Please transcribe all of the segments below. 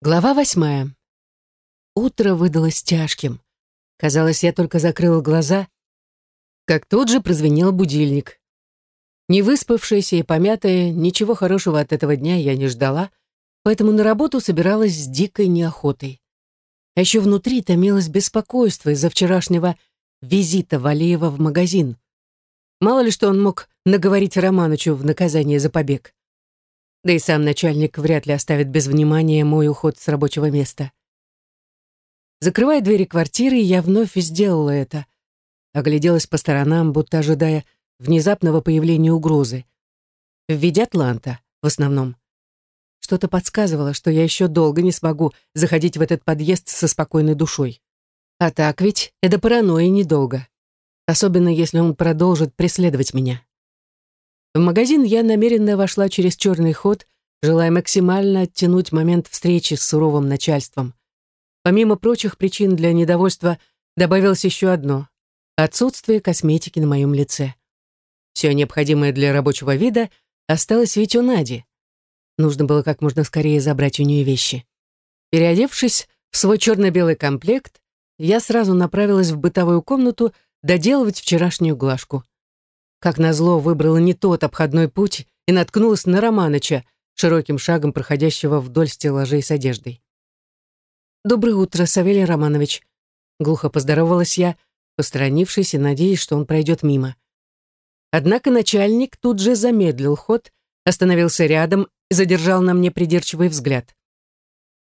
Глава восьмая. Утро выдалось тяжким. Казалось, я только закрыла глаза, как тут же прозвенел будильник. Не выспавшаяся и помятая, ничего хорошего от этого дня я не ждала, поэтому на работу собиралась с дикой неохотой. А еще внутри томилось беспокойство из-за вчерашнего визита Валеева в магазин. Мало ли что он мог наговорить Романычу в наказание за побег. Да и сам начальник вряд ли оставит без внимания мой уход с рабочего места. Закрывая двери квартиры, я вновь сделала это. Огляделась по сторонам, будто ожидая внезапного появления угрозы. В виде Атланта, в основном. Что-то подсказывало, что я еще долго не смогу заходить в этот подъезд со спокойной душой. А так ведь это паранойя недолго. Особенно если он продолжит преследовать меня. В магазин я намеренно вошла через черный ход, желая максимально оттянуть момент встречи с суровым начальством. Помимо прочих причин для недовольства добавилось еще одно — отсутствие косметики на моем лице. Все необходимое для рабочего вида осталось ведь у Нади. Нужно было как можно скорее забрать у нее вещи. Переодевшись в свой черно-белый комплект, я сразу направилась в бытовую комнату доделывать вчерашнюю глажку. Как назло, выбрала не тот обходной путь и наткнулась на Романыча, широким шагом проходящего вдоль стеллажей с одеждой. «Доброе утро, Савелий Романович», — глухо поздоровалась я, посторонившись и надеясь, что он пройдет мимо. Однако начальник тут же замедлил ход, остановился рядом и задержал на мне придирчивый взгляд.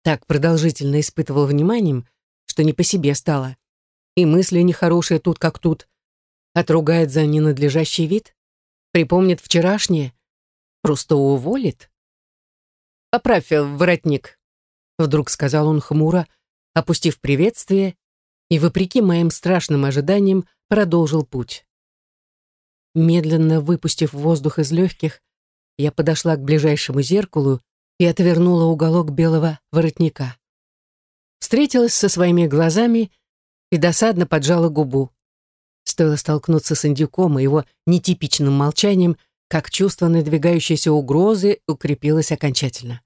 Так продолжительно испытывал вниманием, что не по себе стало. И мысли нехорошие тут как тут. Отругает за ненадлежащий вид? Припомнит вчерашнее? Просто уволит? «Поправь э, воротник», — вдруг сказал он хмуро, опустив приветствие, и, вопреки моим страшным ожиданиям, продолжил путь. Медленно выпустив воздух из легких, я подошла к ближайшему зеркалу и отвернула уголок белого воротника. Встретилась со своими глазами и досадно поджала губу. Стоило столкнуться с индюком и его нетипичным молчанием, как чувство надвигающейся угрозы укрепилось окончательно.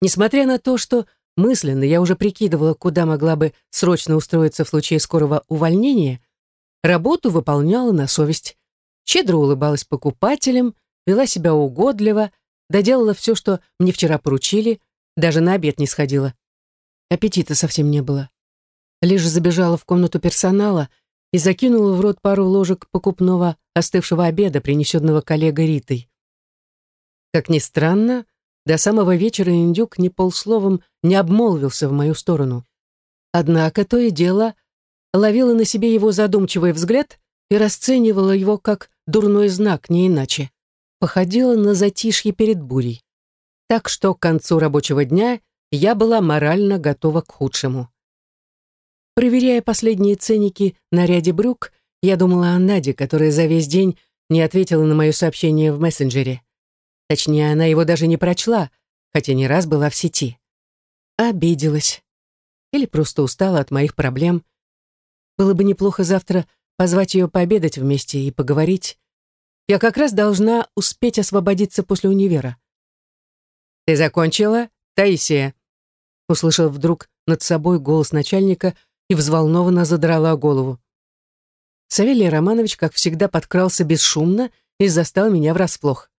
Несмотря на то, что мысленно я уже прикидывала, куда могла бы срочно устроиться в случае скорого увольнения, работу выполняла на совесть. Щедро улыбалась покупателям, вела себя угодливо, доделала все, что мне вчера поручили, даже на обед не сходила. Аппетита совсем не было. Лишь забежала в комнату персонала и закинула в рот пару ложек покупного остывшего обеда, принесенного коллегой Ритой. Как ни странно, до самого вечера индюк ни полсловом не обмолвился в мою сторону. Однако то и дело ловила на себе его задумчивый взгляд и расценивала его как дурной знак, не иначе. Походила на затишье перед бурей. Так что к концу рабочего дня я была морально готова к худшему. Проверяя последние ценники на ряде брюк, я думала о Наде, которая за весь день не ответила на мое сообщение в мессенджере. Точнее, она его даже не прочла, хотя не раз была в сети. Обиделась. Или просто устала от моих проблем. Было бы неплохо завтра позвать ее пообедать вместе и поговорить. Я как раз должна успеть освободиться после универа. «Ты закончила, Таисия?» Услышал вдруг над собой голос начальника — и взволнованно задрала голову. Савелий Романович, как всегда, подкрался бесшумно и застал меня врасплох.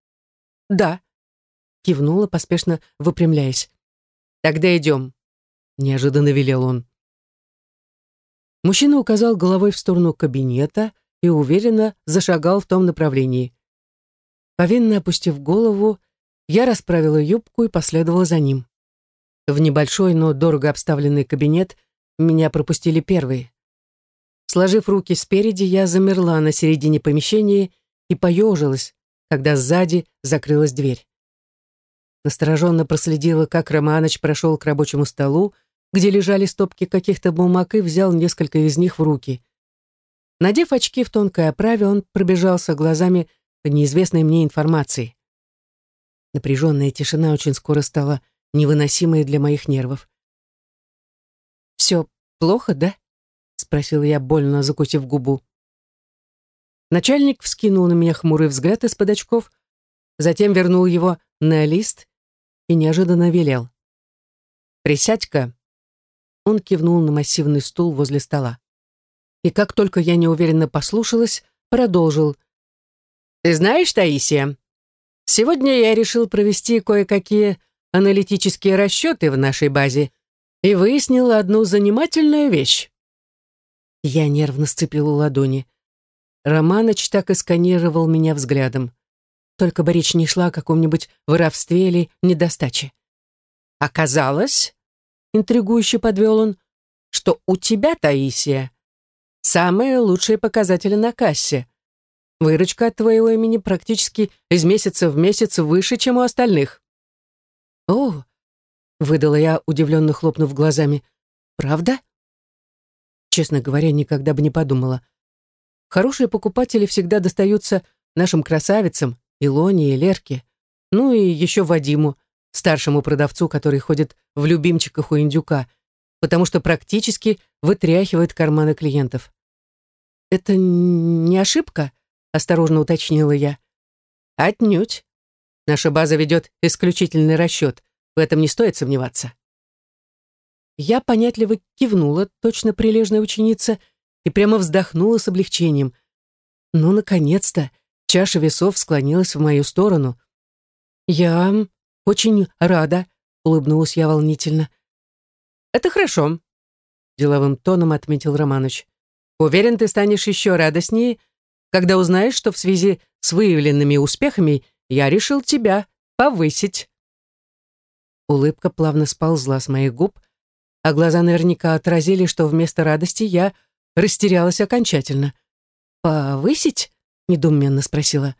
«Да», — кивнула, поспешно выпрямляясь. «Тогда идем», — неожиданно велел он. Мужчина указал головой в сторону кабинета и уверенно зашагал в том направлении. Повинно опустив голову, я расправила юбку и последовала за ним. В небольшой, но дорого обставленный кабинет — меня пропустили первые. Сложив руки спереди, я замерла на середине помещения и поежилась, когда сзади закрылась дверь. Настороженно проследила, как Романыч прошел к рабочему столу, где лежали стопки каких-то бумаг и взял несколько из них в руки. Надев очки в тонкой оправе, он пробежался глазами по неизвестной мне информации. Напряженная тишина очень скоро стала невыносимой для моих нервов. «Все плохо, да?» — спросила я, больно закусив губу. Начальник вскинул на меня хмурый взгляд из-под очков, затем вернул его на лист и неожиданно велел. присядь-ка». Он кивнул на массивный стул возле стола. И как только я неуверенно послушалась, продолжил. «Ты знаешь, Таисия, сегодня я решил провести кое-какие аналитические расчеты в нашей базе и выяснил одну занимательную вещь». Я нервно сцепила ладони. Романыч так и сканировал меня взглядом. Только бы речь не шла о каком-нибудь воровстве или недостаче. «Оказалось, — интригующе подвел он, — что у тебя, Таисия, самые лучшие показатели на кассе. Выручка от твоего имени практически из месяца в месяц выше, чем у остальных». «О!» — выдала я, удивленно хлопнув глазами. «Правда?» Честно говоря, никогда бы не подумала. Хорошие покупатели всегда достаются нашим красавицам, Илоне и Лерке, ну и еще Вадиму, старшему продавцу, который ходит в любимчиках у индюка, потому что практически вытряхивает карманы клиентов. «Это не ошибка?» — осторожно уточнила я. «Отнюдь. Наша база ведет исключительный расчет. В этом не стоит сомневаться». Я понятливо кивнула, точно прилежная ученица, и прямо вздохнула с облегчением. Ну, наконец-то, чаша весов склонилась в мою сторону. «Я очень рада», — улыбнулась я волнительно. «Это хорошо», — деловым тоном отметил Романыч. «Уверен, ты станешь еще радостнее, когда узнаешь, что в связи с выявленными успехами я решил тебя повысить». Улыбка плавно сползла с моих губ, а глаза наверняка отразили, что вместо радости я растерялась окончательно. «Повысить?» — недоуменно спросила.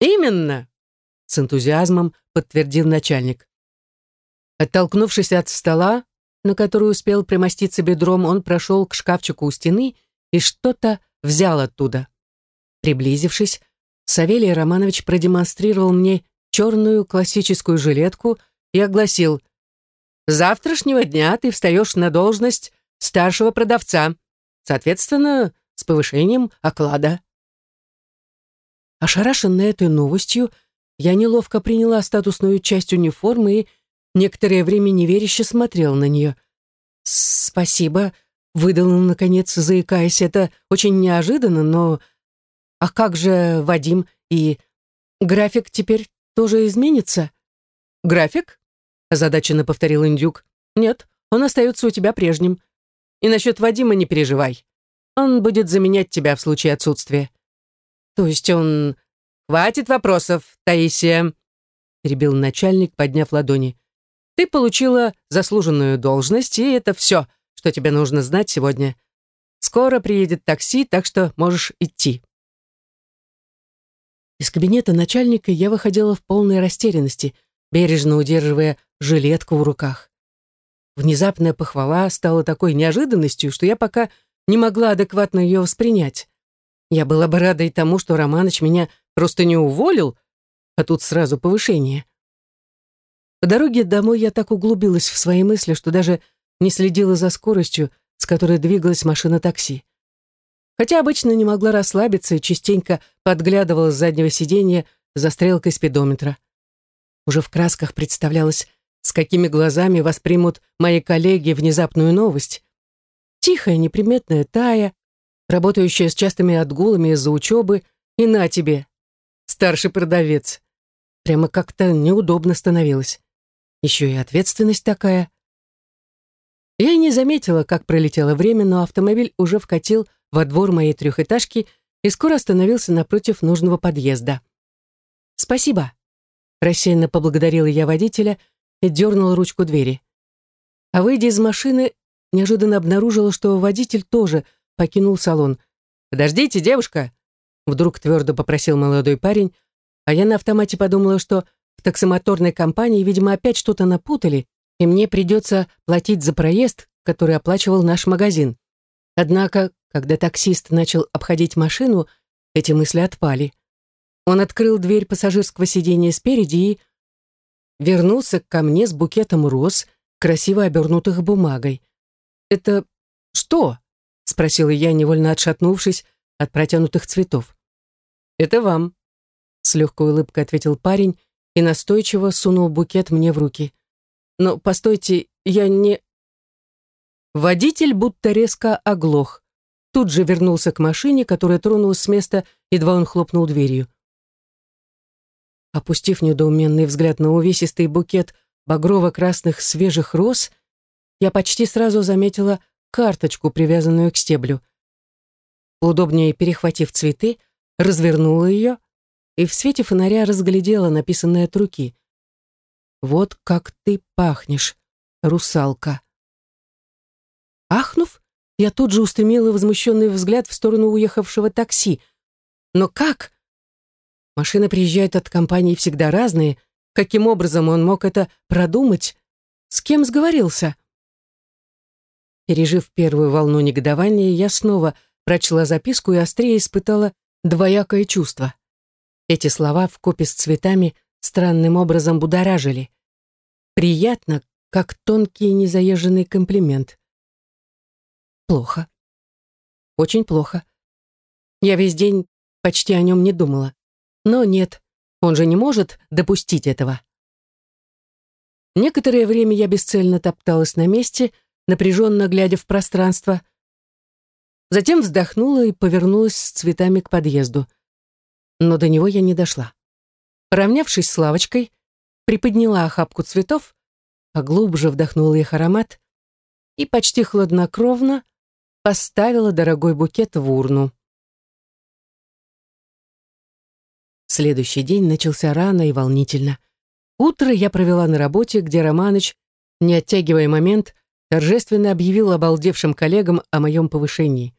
«Именно!» — с энтузиазмом подтвердил начальник. Оттолкнувшись от стола, на который успел примоститься бедром, он прошел к шкафчику у стены и что-то взял оттуда. Приблизившись, Савелий Романович продемонстрировал мне черную классическую жилетку и огласил «С завтрашнего дня ты встаешь на должность старшего продавца. Соответственно, с повышением оклада. Ошарашенная этой новостью, я неловко приняла статусную часть униформы и некоторое время неверяще смотрел на нее. «Спасибо», — выдала, наконец, заикаясь, «это очень неожиданно, но... А как же Вадим и... График теперь тоже изменится?» «График?» — озадаченно повторил индюк. «Нет, он остается у тебя прежним. И насчет Вадима не переживай. Он будет заменять тебя в случае отсутствия. То есть он... Хватит вопросов, Таисия, перебил начальник, подняв ладони. Ты получила заслуженную должность, и это все, что тебе нужно знать сегодня. Скоро приедет такси, так что можешь идти. Из кабинета начальника я выходила в полной растерянности, бережно удерживая жилетку в руках. Внезапная похвала стала такой неожиданностью, что я пока не могла адекватно ее воспринять. Я была бы рада и тому, что Романыч меня просто не уволил, а тут сразу повышение. По дороге домой я так углубилась в свои мысли, что даже не следила за скоростью, с которой двигалась машина такси. Хотя обычно не могла расслабиться и частенько подглядывала с заднего сиденья за стрелкой спидометра. Уже в красках представлялось, с какими глазами воспримут мои коллеги внезапную новость. Тихая, неприметная Тая, работающая с частыми отгулами из-за учебы, и на тебе, старший продавец. Прямо как-то неудобно становилось. Еще и ответственность такая. Я и не заметила, как пролетело время, но автомобиль уже вкатил во двор моей трехэтажки и скоро остановился напротив нужного подъезда. «Спасибо», — рассеянно поблагодарила я водителя и дернула ручку двери. А выйдя из машины, неожиданно обнаружила, что водитель тоже покинул салон. «Подождите, девушка!» Вдруг твердо попросил молодой парень, а я на автомате подумала, что в таксомоторной компании, видимо, опять что-то напутали, и мне придется платить за проезд, который оплачивал наш магазин. Однако, когда таксист начал обходить машину, эти мысли отпали. Он открыл дверь пассажирского сиденья спереди и вернулся ко мне с букетом роз, красиво обернутых бумагой. «Это что?» — спросила я, невольно отшатнувшись от протянутых цветов. «Это вам», — с легкой улыбкой ответил парень и настойчиво сунул букет мне в руки. но постойте, я не...» Водитель будто резко оглох. Тут же вернулся к машине, которая тронулась с места, едва он хлопнул дверью. Опустив недоуменный взгляд на увесистый букет багрово-красных свежих роз, я почти сразу заметила карточку, привязанную к стеблю. Удобнее перехватив цветы, развернула ее и в свете фонаря разглядела написанное от руки. «Вот как ты пахнешь, русалка!» Ахнув, я тут же устремила возмущенный взгляд в сторону уехавшего такси. «Но как?» Машины приезжают от компании всегда разные. Каким образом он мог это продумать? С кем сговорился? Пережив первую волну негодования, я снова прочла записку и острее испытала двоякое чувство. Эти слова в купе с цветами странным образом будоражили. Приятно, как тонкий незаезженный комплимент. Плохо. Очень плохо. Я весь день почти о нем не думала. Но нет, он же не может допустить этого. Некоторое время я бесцельно топталась на месте, напряженно глядя в пространство. Затем вздохнула и повернулась с цветами к подъезду. Но до него я не дошла. Поравнявшись с лавочкой, приподняла охапку цветов, поглубже вдохнула их аромат и почти хладнокровно поставила дорогой букет в урну. Следующий день начался рано и волнительно. Утро я провела на работе, где Романыч, не оттягивая момент, торжественно объявил обалдевшим коллегам о моем повышении.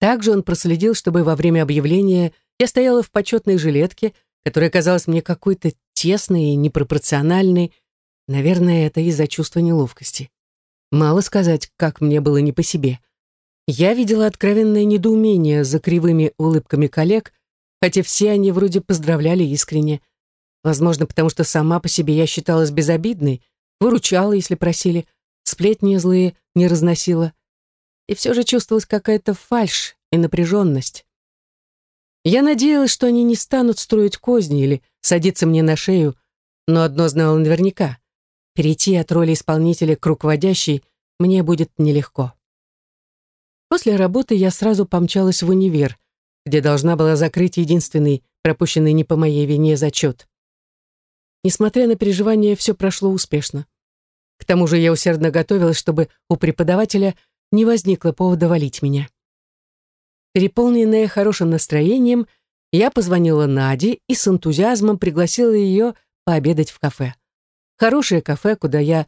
Также он проследил, чтобы во время объявления я стояла в почетной жилетке, которая казалась мне какой-то тесной и непропорциональной. Наверное, это из-за чувства неловкости. Мало сказать, как мне было не по себе. Я видела откровенное недоумение за кривыми улыбками коллег, хотя все они вроде поздравляли искренне. Возможно, потому что сама по себе я считалась безобидной, выручала, если просили, сплетни злые не разносила. И все же чувствовалась какая-то фальшь и напряженность. Я надеялась, что они не станут строить козни или садиться мне на шею, но одно знала наверняка. Перейти от роли исполнителя к руководящей мне будет нелегко. После работы я сразу помчалась в универ, где должна была закрыть единственный, пропущенный не по моей вине, зачет. Несмотря на переживания, все прошло успешно. К тому же я усердно готовилась, чтобы у преподавателя не возникло повода валить меня. Переполненная хорошим настроением, я позвонила Наде и с энтузиазмом пригласила ее пообедать в кафе. Хорошее кафе, куда я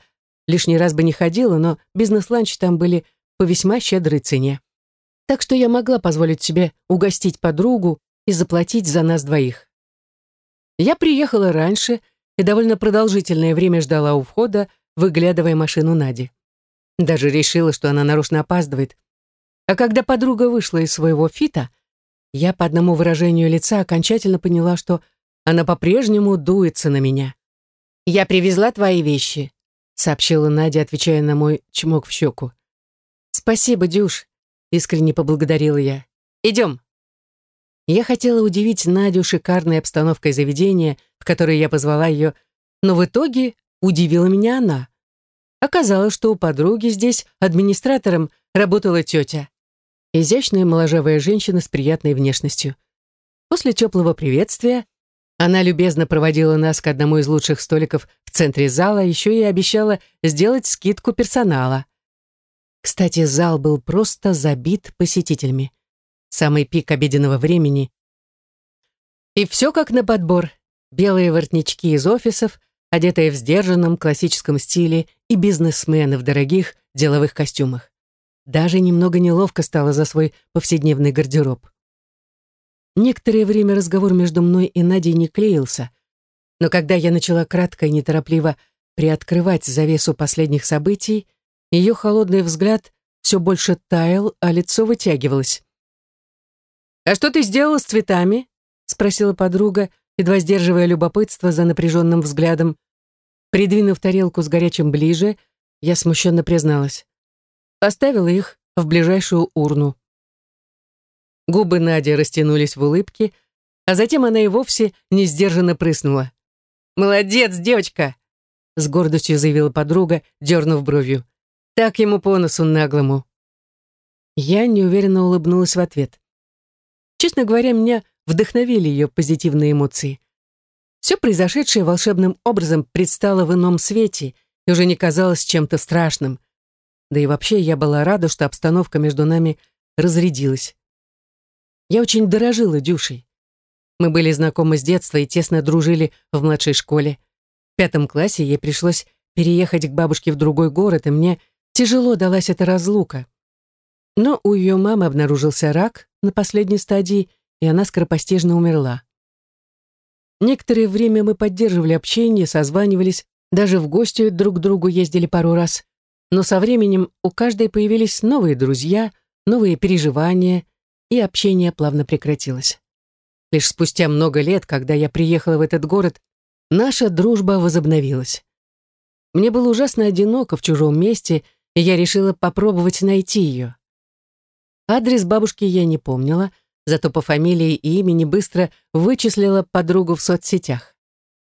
лишний раз бы не ходила, но бизнес-ланчи там были по весьма щедрой цене. Так что я могла позволить себе угостить подругу и заплатить за нас двоих. Я приехала раньше и довольно продолжительное время ждала у входа, выглядывая машину Нади. Даже решила, что она нарочно опаздывает. А когда подруга вышла из своего фита, я по одному выражению лица окончательно поняла, что она по-прежнему дуется на меня. «Я привезла твои вещи», — сообщила Надя, отвечая на мой чмок в щеку. «Спасибо, Дюш», — искренне поблагодарила я. «Идем». Я хотела удивить Надю шикарной обстановкой заведения, в которое я позвала ее, но в итоге удивила меня она. Оказалось, что у подруги здесь администратором работала тетя. Изящная моложавая женщина с приятной внешностью. После теплого приветствия она любезно проводила нас к одному из лучших столиков в центре зала, еще и обещала сделать скидку персонала. Кстати, зал был просто забит посетителями. Самый пик обеденного времени. И все как на подбор. Белые воротнички из офисов, одетые в сдержанном классическом стиле и бизнесмены в дорогих деловых костюмах. Даже немного неловко стало за свой повседневный гардероб. Некоторое время разговор между мной и Надей не клеился, но когда я начала кратко и неторопливо приоткрывать завесу последних событий, ее холодный взгляд все больше таял, а лицо вытягивалось. «А что ты сделала с цветами?» — спросила подруга, едва сдерживая любопытство за напряженным взглядом. Придвинув тарелку с горячим ближе, я смущенно призналась. Поставила их в ближайшую урну. Губы Нади растянулись в улыбке, а затем она и вовсе несдержанно прыснула. «Молодец, девочка! — с гордостью заявила подруга, дернув бровью. «Так ему по носу наглому». Я неуверенно улыбнулась в ответ. Честно говоря, меня вдохновили ее позитивные эмоции. Все произошедшее волшебным образом предстало в ином свете и уже не казалось чем-то страшным. Да и вообще я была рада, что обстановка между нами разрядилась. Я очень дорожила Дюшей. Мы были знакомы с детства и тесно дружили в младшей школе. В пятом классе ей пришлось переехать к бабушке в другой город, и мне тяжело далась эта разлука. Но у ее мамы обнаружился рак на последней стадии, и она скоропостижно умерла. Некоторое время мы поддерживали общение, созванивались, даже в гости друг к другу ездили пару раз. Но со временем у каждой появились новые друзья, новые переживания, и общение плавно прекратилось. Лишь спустя много лет, когда я приехала в этот город, наша дружба возобновилась. Мне было ужасно одиноко в чужом месте, и я решила попробовать найти ее. Адрес бабушки я не помнила, зато по фамилии и имени быстро вычислила подругу в соцсетях.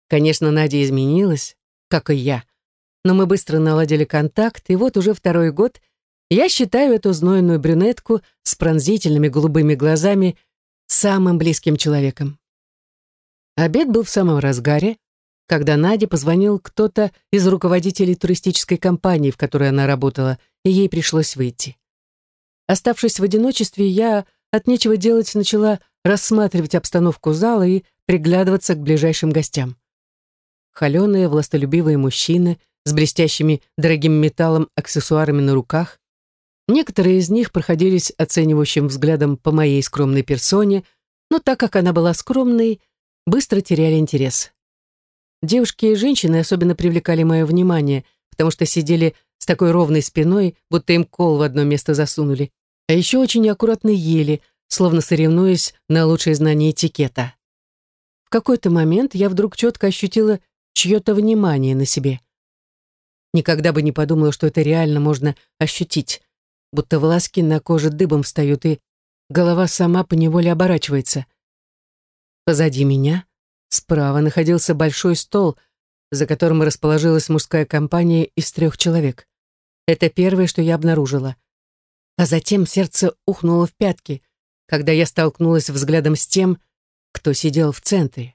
Конечно, Надя изменилась, как и я, но мы быстро наладили контакт, и вот уже второй год я считаю эту знойную брюнетку с пронзительными голубыми глазами самым близким человеком. Обед был в самом разгаре, когда Наде позвонил кто-то из руководителей туристической компании, в которой она работала, и ей пришлось выйти. Оставшись в одиночестве, я от нечего делать начала рассматривать обстановку зала и приглядываться к ближайшим гостям. Холеные, властолюбивые мужчины с блестящими дорогим металлом аксессуарами на руках. Некоторые из них проходились оценивающим взглядом по моей скромной персоне, но так как она была скромной, быстро теряли интерес. Девушки и женщины особенно привлекали мое внимание, потому что сидели с такой ровной спиной, будто им кол в одно место засунули, а еще очень аккуратно ели, словно соревнуясь на лучшее знание этикета. В какой-то момент я вдруг четко ощутила чье-то внимание на себе. Никогда бы не подумала, что это реально можно ощутить, будто волоски на коже дыбом встают, и голова сама поневоле оборачивается. Позади меня, справа, находился большой стол, за которым расположилась мужская компания из трех человек. Это первое, что я обнаружила. А затем сердце ухнуло в пятки, когда я столкнулась взглядом с тем, кто сидел в центре.